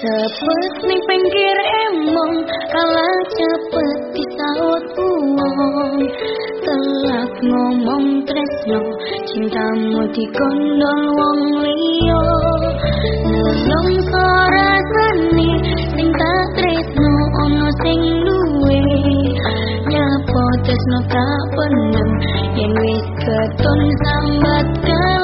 Cepet ning pinggir emong kalah cepet disaut uang. Telat ngomong tresno cintamu dikondol wong liyo. Nelong suara seni sing tak tresno ono sing luwe Nyapo tresno tak penem yen wis keton sampe